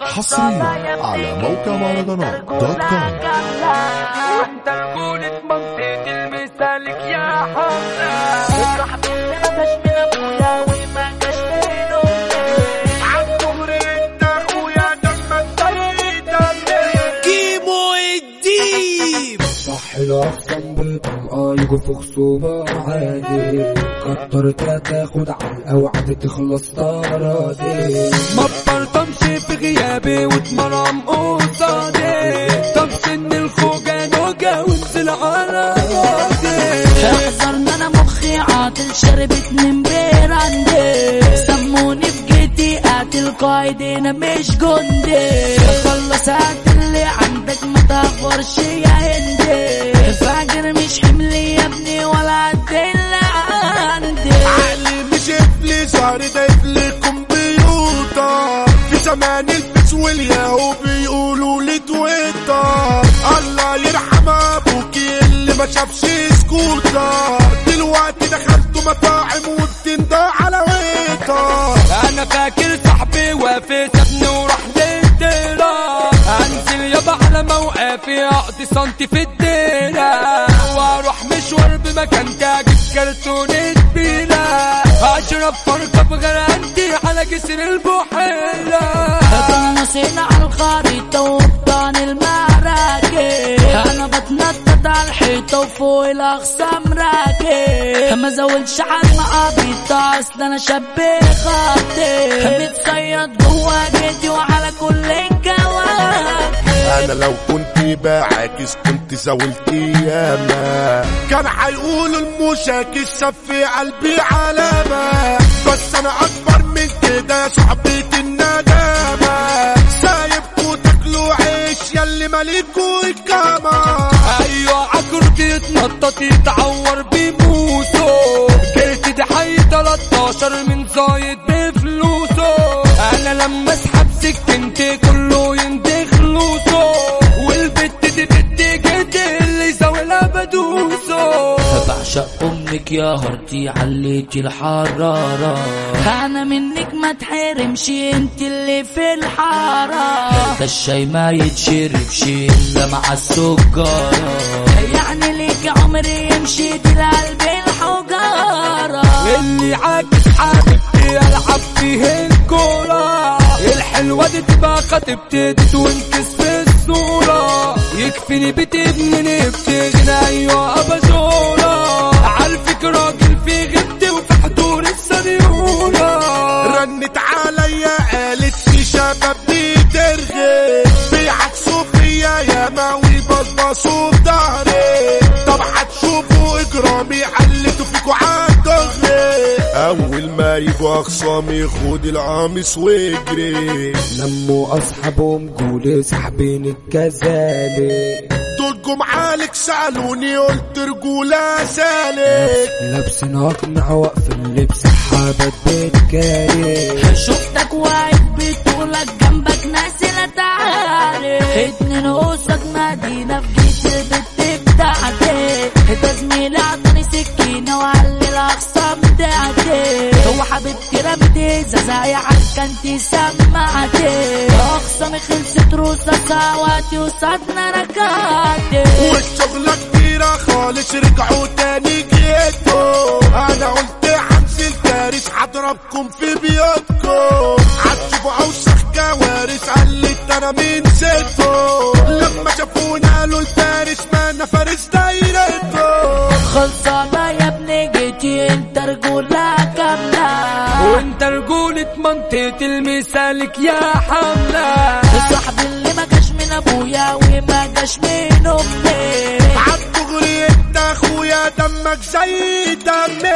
حصريا على موقع مهرجانات دوت كوم. وانت رجولة منطقة المثالك يا حمزة صاحبي اللي ما جاش من وما جاش الديب. صح الاقسم بالطلقة يجوا في خصوبة عادي كترت لا تاخد على الأوعى تخلص طرادي مبطل تمشي في غيابي واتمرم قصادي. طب سن الخوجة نوجة وانزل على راضي احذر إن أنا مخي عاطل شربت من بير عندي سموني في جيتي قاتل قايدين مش جندي. خلص هات اللي عندك ما تغفرش يا هندي. فاجر مش حملي يا ابني ولا قد اللي عندي. عقلي مش افلي شهري ده زمان البس والياهو بيقولوا لي تويتر. الله يرحم ابوكي اللي ما شافش سكوتر. دلوقتي دخلت مطاعم وبتندى على ويتر. أنا فاكر صاحبي وافي سابني وراح للديرة أنزل يابا على موقفي أقضي سنتي في الديرة وأروح مشوار بمكان تاجد كرتونة بيلا اشرب فرقة بغرانتي على جسر البحيرة نسينا على الخريطة وبطان المعركة أنا بتنطط على الحيطة وفوق الأقسام راكب ما زولش على المقابيطة أصل أنا شاب خاطر متصيد جوا جيتي وعلى كل أنا لو كنت بعاكس كنت زاولت ياما كان هيقولوا المشاكس ساب في قلبي علامة بس أنا أكبر من كده يا صحبتي الندامة سايبكوا تاكلوا عيش ياللي مالكوا الكامة. أيوه عكرك يتنطط يتعور بموسه جرت دي حي 13 من زايد بفلوسه. أنا لما أسحب أمك يا هرتي عليتي الحرارة أنا منك ما تحرمش أنت اللي في الحارة. ده الشاي ما يتشربش إلا مع السكر. يعني ليك عمري يمشي دي القلب الحجارة اللي عاكس حبيبتي العب فيه الكورة. الحلوة دي تبقى خطيبتي دي تونكس في الصورة يكفيني بتبني بتغنى أيوه اباجورة عارفك اول ما يجوا اخصامي خد القميص واجري لموا أصحابهم جولي سحبين الكذلك دول جم عليك سألوني قلت رجولة سالك. لابسين أقنع واقف اللبس حابت بتكاري شفتك واقف بطولك جنبك ناس لا تعرف اتنين قصاد مدينة في جيت البت بتاعتي ده زميلي عطاني سكينة وقال لي الأقسام بتاعتي هو حبيبتي رمتي زي عكنتي سمعتي. أقسامي خلصت رصاصة وقتي وصدنا ركعتي. والشغلة كتيرة خالص رجعوا تاني جيتوا أنا قلت هنزل فارس هضربكم في بيوتكم. هتشوفوا اوسخ كوارث قلت أنا مين زيتو لما شافونا قالوا رجولة منطقة المثالك يا حملة. صاحبي اللي ما جاش من أبويا وما جاش من أمي. عالدغري أنت أخويا دمك زي دمي.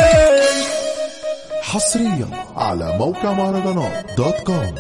حصريا على موقع مهرجانات دوت كوم.